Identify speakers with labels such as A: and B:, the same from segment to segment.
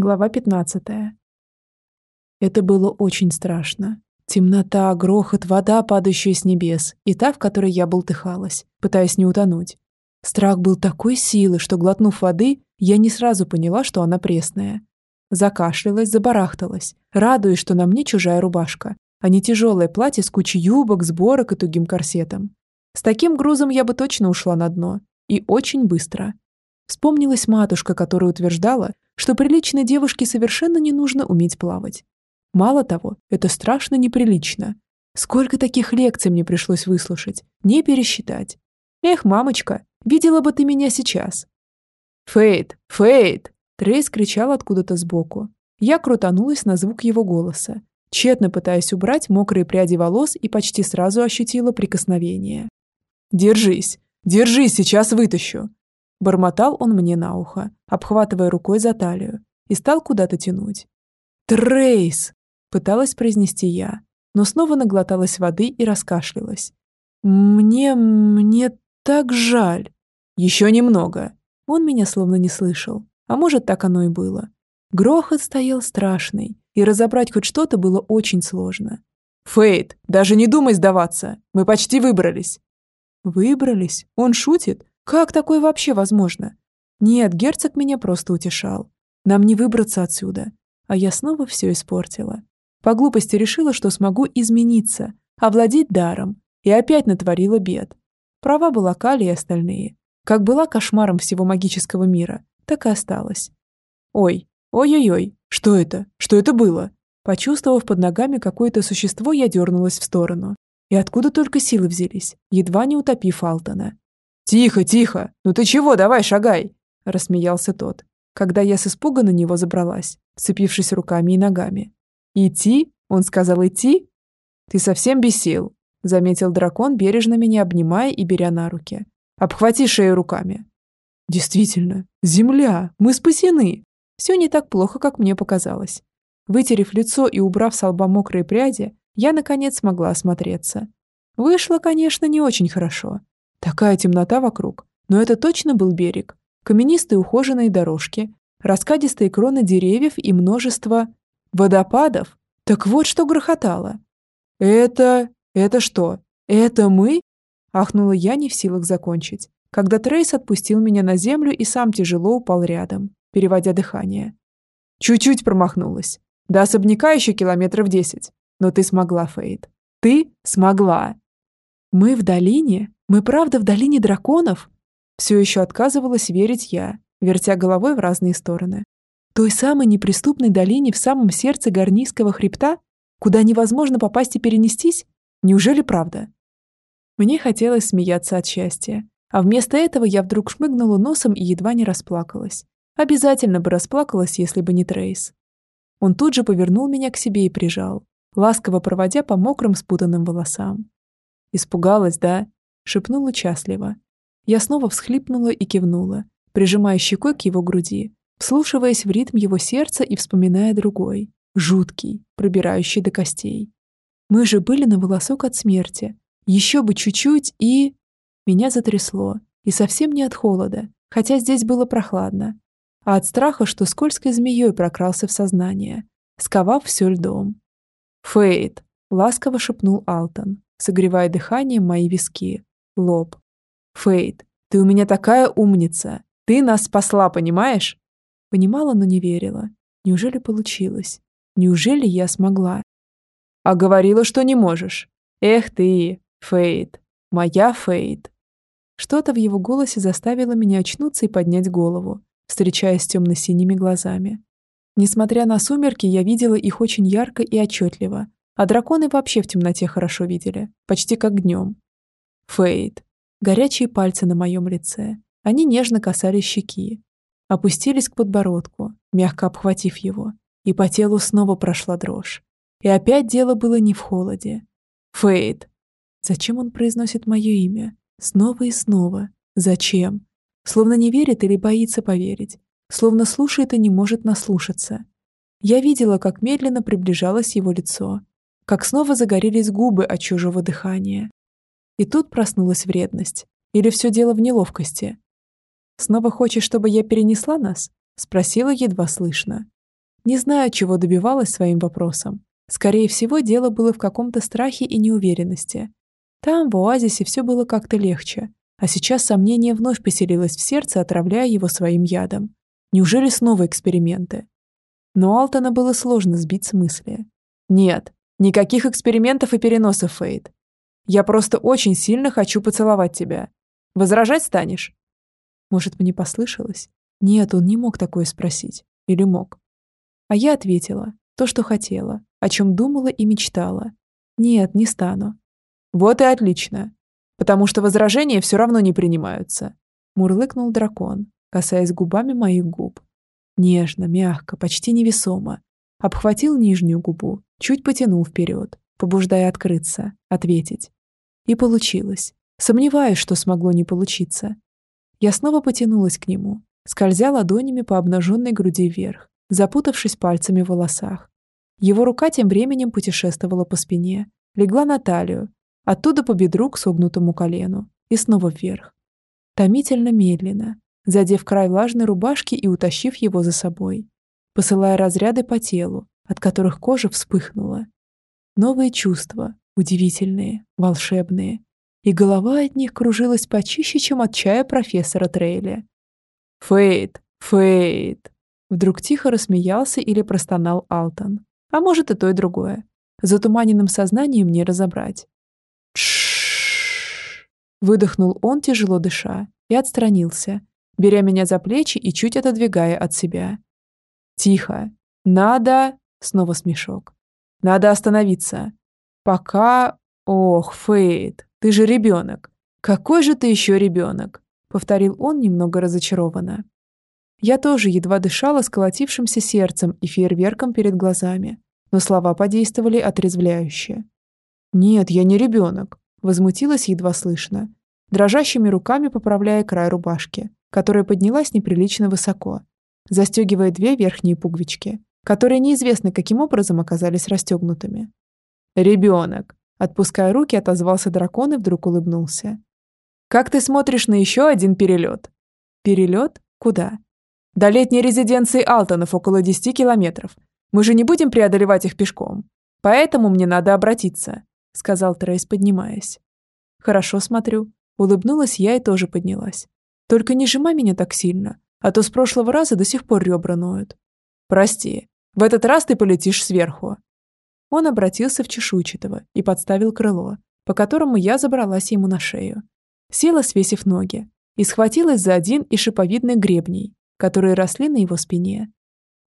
A: Глава 15. Это было очень страшно. Темнота, грохот, вода, падающая с небес, и та, в которой я болтыхалась, пытаясь не утонуть. Страх был такой силы, что, глотнув воды, я не сразу поняла, что она пресная. Закашлялась, забарахталась, радуясь, что на мне чужая рубашка, а не тяжелое платье с кучей юбок, сборок и тугим корсетом. С таким грузом я бы точно ушла на дно. И очень быстро. Вспомнилась матушка, которая утверждала, что приличной девушке совершенно не нужно уметь плавать. Мало того, это страшно неприлично. Сколько таких лекций мне пришлось выслушать, не пересчитать. Эх, мамочка, видела бы ты меня сейчас. Фейт, Фейт! Трейс кричал откуда-то сбоку. Я крутанулась на звук его голоса, тщетно пытаясь убрать мокрые пряди волос и почти сразу ощутила прикосновение. «Держись! Держись, сейчас вытащу!» Бормотал он мне на ухо, обхватывая рукой за талию, и стал куда-то тянуть. «Трейс!» – пыталась произнести я, но снова наглоталась воды и раскашлялась. «Мне... мне так жаль!» «Еще немного!» Он меня словно не слышал, а может, так оно и было. Грохот стоял страшный, и разобрать хоть что-то было очень сложно. «Фейт, даже не думай сдаваться! Мы почти выбрались!» «Выбрались? Он шутит? Как такое вообще возможно? Нет, герцог меня просто утешал. Нам не выбраться отсюда. А я снова все испортила. По глупости решила, что смогу измениться, овладеть даром, и опять натворила бед. Права была Кали и остальные. Как была кошмаром всего магического мира, так и осталась. Ой, ой-ой-ой, что это? Что это было? Почувствовав под ногами какое-то существо, я дернулась в сторону. И откуда только силы взялись, едва не утопив Алтона. «Тихо, тихо! Ну ты чего, давай, шагай!» – рассмеялся тот, когда я с испуга на него забралась, вцепившись руками и ногами. «Идти?» – он сказал «идти?» «Ты совсем без сил», – заметил дракон, бережно меня обнимая и беря на руки. «Обхвати шею руками». «Действительно, земля! Мы спасены!» Все не так плохо, как мне показалось. Вытерев лицо и убрав с лба мокрые пряди, я, наконец, смогла осмотреться. Вышло, конечно, не очень хорошо. Такая темнота вокруг, но это точно был берег. Каменистые ухоженные дорожки, раскадистые кроны деревьев и множество... водопадов. Так вот что грохотало. «Это... это что? Это мы?» Ахнула я не в силах закончить, когда Трейс отпустил меня на землю и сам тяжело упал рядом, переводя дыхание. Чуть-чуть промахнулась. До особняка еще километров десять. Но ты смогла, Фейд. Ты смогла. Мы в долине? Мы правда в долине драконов? Все еще отказывалась верить я, вертя головой в разные стороны. Той самой неприступной долине в самом сердце Гарнийского хребта, куда невозможно попасть и перенестись? Неужели правда? Мне хотелось смеяться от счастья, а вместо этого я вдруг шмыгнула носом и едва не расплакалась. Обязательно бы расплакалась, если бы не Трейс. Он тут же повернул меня к себе и прижал, ласково проводя по мокрым спутанным волосам. Испугалась, да? Шепнул участливо. Я снова всхлипнула и кивнула, прижимая щекой к его груди, вслушиваясь в ритм его сердца и вспоминая другой, жуткий, пробирающий до костей. Мы же были на волосок от смерти. Еще бы чуть-чуть и... Меня затрясло. И совсем не от холода, хотя здесь было прохладно, а от страха, что скользкой змеей прокрался в сознание, сковав все льдом. «Фейт!» — ласково шепнул Алтон, согревая дыханием мои виски, лоб. «Фейд, ты у меня такая умница! Ты нас спасла, понимаешь?» Понимала, но не верила. Неужели получилось? Неужели я смогла? А говорила, что не можешь. Эх ты, Фейд, моя Фейд. Что-то в его голосе заставило меня очнуться и поднять голову, встречаясь с темно-синими глазами. Несмотря на сумерки, я видела их очень ярко и отчетливо, а драконы вообще в темноте хорошо видели, почти как днем. Фейд. Горячие пальцы на моем лице. Они нежно касались щеки. Опустились к подбородку, мягко обхватив его. И по телу снова прошла дрожь. И опять дело было не в холоде. Фейд. Зачем он произносит мое имя? Снова и снова. Зачем? Словно не верит или боится поверить. Словно слушает и не может наслушаться. Я видела, как медленно приближалось его лицо, как снова загорелись губы от чужого дыхания. И тут проснулась вредность. Или все дело в неловкости? «Снова хочешь, чтобы я перенесла нас?» — спросила едва слышно. Не знаю, чего добивалась своим вопросом. Скорее всего, дело было в каком-то страхе и неуверенности. Там, в оазисе, все было как-то легче, а сейчас сомнение вновь поселилось в сердце, отравляя его своим ядом. Неужели снова эксперименты? Но Алтона было сложно сбить с мысли. Нет, никаких экспериментов и переносов, Фейд. Я просто очень сильно хочу поцеловать тебя. Возражать станешь? Может, мне послышалось? Нет, он не мог такое спросить. Или мог? А я ответила. То, что хотела. О чем думала и мечтала. Нет, не стану. Вот и отлично. Потому что возражения все равно не принимаются. Мурлыкнул дракон, касаясь губами моих губ. Нежно, мягко, почти невесомо. Обхватил нижнюю губу, чуть потянул вперед, побуждая открыться, ответить. И получилось. Сомневаюсь, что смогло не получиться. Я снова потянулась к нему, скользя ладонями по обнаженной груди вверх, запутавшись пальцами в волосах. Его рука тем временем путешествовала по спине, легла на талию, оттуда по бедру к согнутому колену и снова вверх. Томительно медленно, задев край влажной рубашки и утащив его за собой, посылая разряды по телу, от которых кожа вспыхнула. Новые чувства, удивительные, волшебные, и голова от них кружилась почище, чем от чая профессора Трейли. «Фейт! Фейт!» Вдруг тихо рассмеялся или простонал Алтон. А может и то, и другое. Затуманенным сознанием не разобрать. Выдохнул он, тяжело дыша, и отстранился, беря меня за плечи и чуть отодвигая от себя. «Тихо. Надо...» Снова смешок. «Надо остановиться. Пока... Ох, Фейт, ты же ребенок. Какой же ты еще ребенок?» Повторил он немного разочарованно. Я тоже едва дышала с колотившимся сердцем и фейерверком перед глазами, но слова подействовали отрезвляюще. «Нет, я не ребенок», — возмутилась едва слышно, дрожащими руками поправляя край рубашки, которая поднялась неприлично высоко, застегивая две верхние пуговички, которые неизвестно каким образом оказались расстегнутыми. «Ребенок!» — отпуская руки, отозвался дракон и вдруг улыбнулся. «Как ты смотришь на еще один перелет?» «Перелет? Куда?» До летней резиденции Алтонов около 10 километров. Мы же не будем преодолевать их пешком. Поэтому мне надо обратиться», — сказал Трейс, поднимаясь. «Хорошо смотрю». Улыбнулась я и тоже поднялась. «Только не сжимай меня так сильно, а то с прошлого раза до сих пор ребра ноют». «Прости, в этот раз ты полетишь сверху». Он обратился в чешуйчатого и подставил крыло, по которому я забралась ему на шею. Села, свесив ноги, и схватилась за один из шиповидных гребней, которые росли на его спине.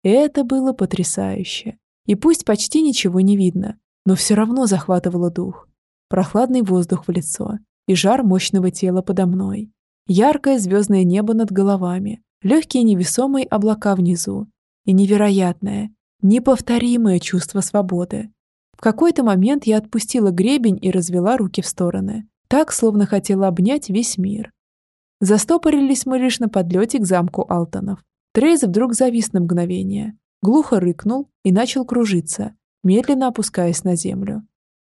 A: Это было потрясающе. И пусть почти ничего не видно, но все равно захватывало дух. Прохладный воздух в лицо и жар мощного тела подо мной. Яркое звездное небо над головами, легкие невесомые облака внизу и невероятное, неповторимое чувство свободы. В какой-то момент я отпустила гребень и развела руки в стороны, так, словно хотела обнять весь мир. Застопорились мы лишь на подлете к замку Алтонов. Трейз вдруг завис на мгновение, глухо рыкнул и начал кружиться, медленно опускаясь на землю.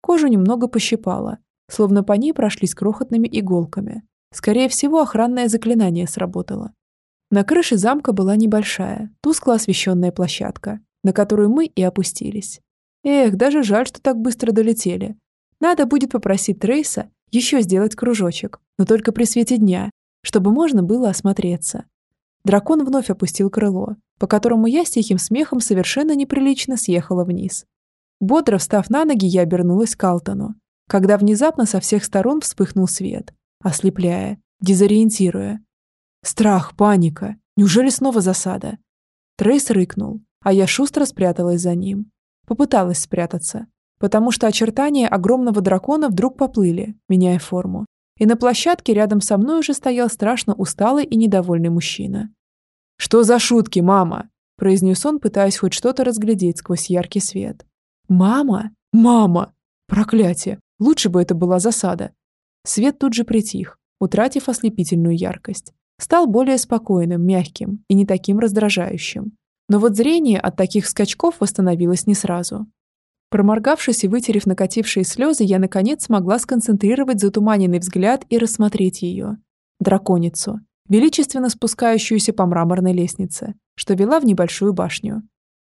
A: Кожу немного пощипало, словно по ней прошлись крохотными иголками. Скорее всего, охранное заклинание сработало. На крыше замка была небольшая, тускло освещенная площадка, на которую мы и опустились. Эх, даже жаль, что так быстро долетели. Надо будет попросить Трейса еще сделать кружочек, но только при свете дня, чтобы можно было осмотреться. Дракон вновь опустил крыло, по которому я с тихим смехом совершенно неприлично съехала вниз. Бодро встав на ноги, я обернулась к Алтону, когда внезапно со всех сторон вспыхнул свет, ослепляя, дезориентируя. Страх, паника. Неужели снова засада? Трейс рыкнул, а я шустро спряталась за ним. Попыталась спрятаться, потому что очертания огромного дракона вдруг поплыли, меняя форму, и на площадке рядом со мной уже стоял страшно усталый и недовольный мужчина. «Что за шутки, мама?» – произнес он, пытаясь хоть что-то разглядеть сквозь яркий свет. «Мама? Мама! Проклятие! Лучше бы это была засада!» Свет тут же притих, утратив ослепительную яркость. Стал более спокойным, мягким и не таким раздражающим. Но вот зрение от таких скачков восстановилось не сразу. Проморгавшись и вытерев накатившие слезы, я наконец смогла сконцентрировать затуманенный взгляд и рассмотреть ее. Драконицу, величественно спускающуюся по мраморной лестнице, что вела в небольшую башню.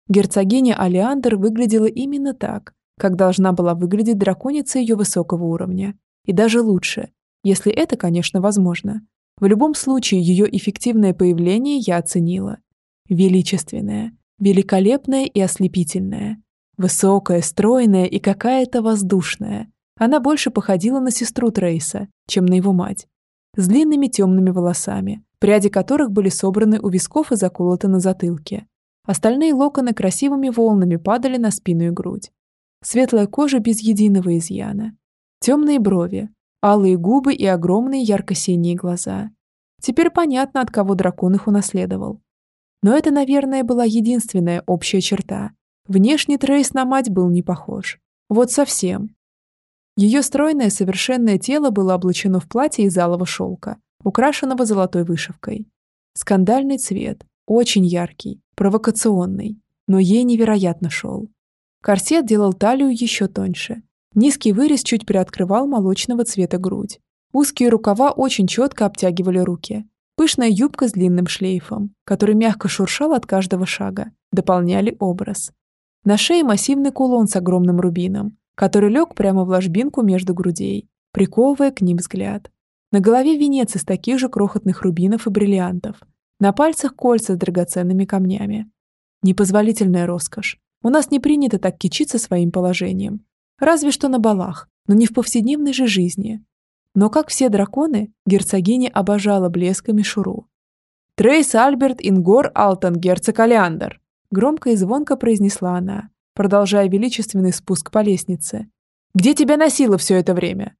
A: Герцогиня Алиандр выглядела именно так, как должна была выглядеть драконица ее высокого уровня. И даже лучше, если это, конечно, возможно. В любом случае, ее эффективное появление я оценила. Величественное, великолепное и ослепительное. Высокая, стройная и какая-то воздушная. Она больше походила на сестру Трейса, чем на его мать. С длинными темными волосами, пряди которых были собраны у висков и заколоты на затылке. Остальные локоны красивыми волнами падали на спину и грудь. Светлая кожа без единого изъяна. Темные брови, алые губы и огромные ярко-синие глаза. Теперь понятно, от кого дракон их унаследовал. Но это, наверное, была единственная общая черта. Внешне Трейс на мать был не похож. Вот совсем. Ее стройное совершенное тело было облачено в платье из алого шелка, украшенного золотой вышивкой. Скандальный цвет, очень яркий, провокационный, но ей невероятно шел. Корсет делал талию еще тоньше. Низкий вырез чуть приоткрывал молочного цвета грудь. Узкие рукава очень четко обтягивали руки. Пышная юбка с длинным шлейфом, который мягко шуршал от каждого шага, дополняли образ. На шее массивный кулон с огромным рубином, который лег прямо в ложбинку между грудей, приковывая к ним взгляд. На голове венец из таких же крохотных рубинов и бриллиантов. На пальцах кольца с драгоценными камнями. Непозволительная роскошь. У нас не принято так кичиться своим положением. Разве что на балах, но не в повседневной же жизни. Но, как все драконы, герцогиня обожала блеск и мишуру. «Трейс Альберт Ингор Алтон, герцог Алиандр!» Громко и звонко произнесла она, продолжая величественный спуск по лестнице. «Где тебя носило все это время?»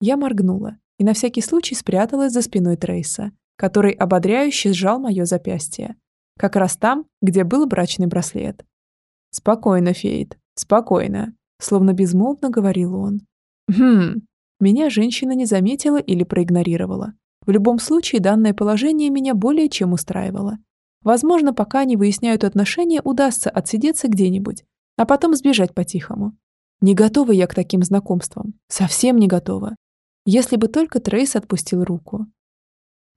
A: Я моргнула и на всякий случай спряталась за спиной Трейса, который ободряюще сжал мое запястье. Как раз там, где был брачный браслет. «Спокойно, Фейд, спокойно», словно безмолвно говорил он. «Хм...» Меня женщина не заметила или проигнорировала. В любом случае, данное положение меня более чем устраивало. Возможно, пока они выясняют отношения, удастся отсидеться где-нибудь, а потом сбежать по-тихому. Не готова я к таким знакомствам. Совсем не готова. Если бы только Трейс отпустил руку.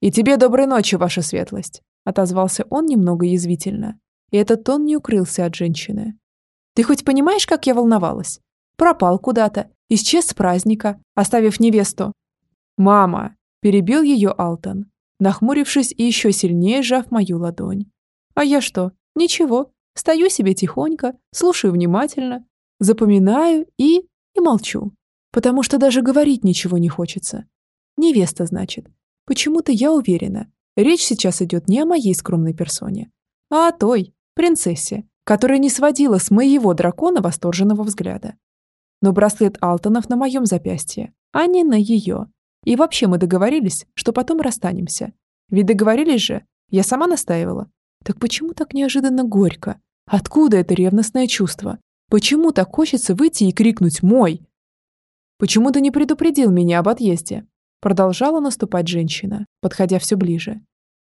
A: «И тебе доброй ночи, ваша светлость», — отозвался он немного язвительно. И этот тон не укрылся от женщины. «Ты хоть понимаешь, как я волновалась? Пропал куда-то, исчез с праздника, оставив невесту». «Мама!» — перебил ее Алтон, нахмурившись и еще сильнее сжав мою ладонь. «А я что? Ничего. Стою себе тихонько, слушаю внимательно, запоминаю и... и молчу потому что даже говорить ничего не хочется. Невеста, значит. Почему-то я уверена, речь сейчас идет не о моей скромной персоне, а о той, принцессе, которая не сводила с моего дракона восторженного взгляда. Но браслет Алтонов на моем запястье, а не на ее. И вообще мы договорились, что потом расстанемся. Ведь договорились же, я сама настаивала. Так почему так неожиданно горько? Откуда это ревностное чувство? Почему так хочется выйти и крикнуть «Мой!» Почему ты не предупредил меня об отъезде?» Продолжала наступать женщина, подходя все ближе.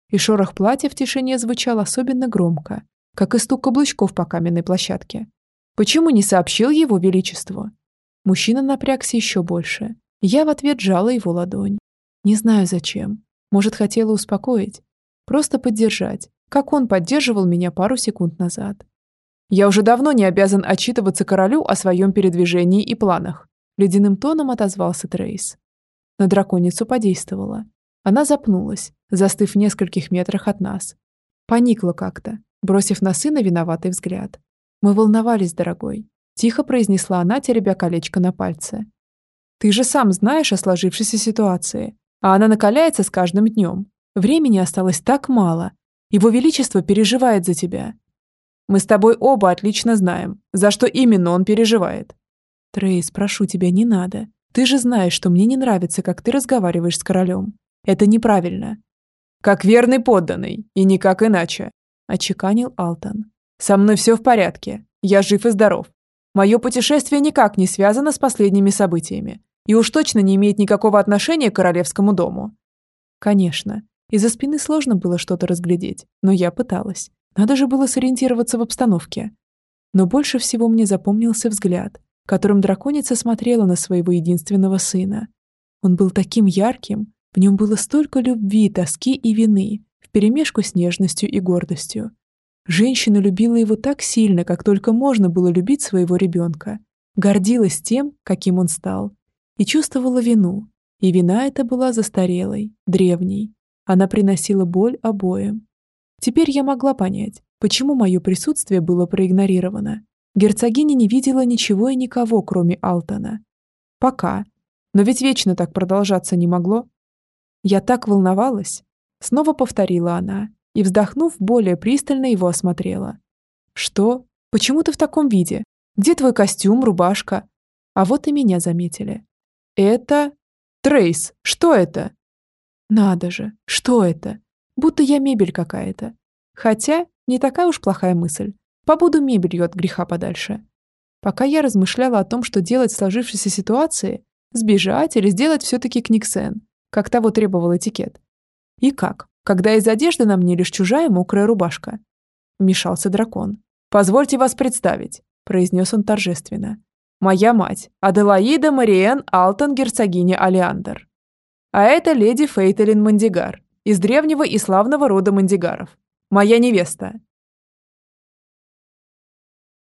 A: И шорох платья в тишине звучал особенно громко, как и стук каблучков по каменной площадке. «Почему не сообщил его величеству?» Мужчина напрягся еще больше. Я в ответ жала его ладонь. Не знаю зачем. Может, хотела успокоить. Просто поддержать, как он поддерживал меня пару секунд назад. Я уже давно не обязан отчитываться королю о своем передвижении и планах. Ледяным тоном отозвался Трейс. На драконицу подействовала. Она запнулась, застыв в нескольких метрах от нас. Поникла как-то, бросив на сына виноватый взгляд. «Мы волновались, дорогой», — тихо произнесла она, теребя колечко на пальце. «Ты же сам знаешь о сложившейся ситуации, а она накаляется с каждым днем. Времени осталось так мало. Его Величество переживает за тебя. Мы с тобой оба отлично знаем, за что именно он переживает. «Трейс, прошу тебя, не надо. Ты же знаешь, что мне не нравится, как ты разговариваешь с королем. Это неправильно». «Как верный подданный, и никак иначе», – отчеканил Алтон. «Со мной все в порядке. Я жив и здоров. Мое путешествие никак не связано с последними событиями и уж точно не имеет никакого отношения к королевскому дому». Конечно, из-за спины сложно было что-то разглядеть, но я пыталась. Надо же было сориентироваться в обстановке. Но больше всего мне запомнился взгляд, которым драконица смотрела на своего единственного сына. Он был таким ярким, в нем было столько любви, тоски и вины, вперемешку с нежностью и гордостью. Женщина любила его так сильно, как только можно было любить своего ребенка. Гордилась тем, каким он стал. И чувствовала вину. И вина эта была застарелой, древней. Она приносила боль обоим. Теперь я могла понять, почему мое присутствие было проигнорировано. Герцогиня не видела ничего и никого, кроме Алтона. Пока. Но ведь вечно так продолжаться не могло. Я так волновалась. Снова повторила она и, вздохнув, более пристально его осмотрела. «Что? Почему ты в таком виде? Где твой костюм, рубашка?» А вот и меня заметили. «Это... Трейс, что это?» «Надо же, что это? Будто я мебель какая-то. Хотя, не такая уж плохая мысль. Побуду мебелью от греха подальше. Пока я размышляла о том, что делать в сложившейся ситуации, сбежать или сделать все-таки книгсен, как того требовал этикет. И как, когда из одежды на мне лишь чужая мокрая рубашка? Вмешался дракон. «Позвольте вас представить», — произнес он торжественно. «Моя мать, Аделаида Мариен Алтон, герцогиня Алиандр. А это леди Фейтелин Мандигар, из древнего и славного рода Мандигаров. Моя невеста,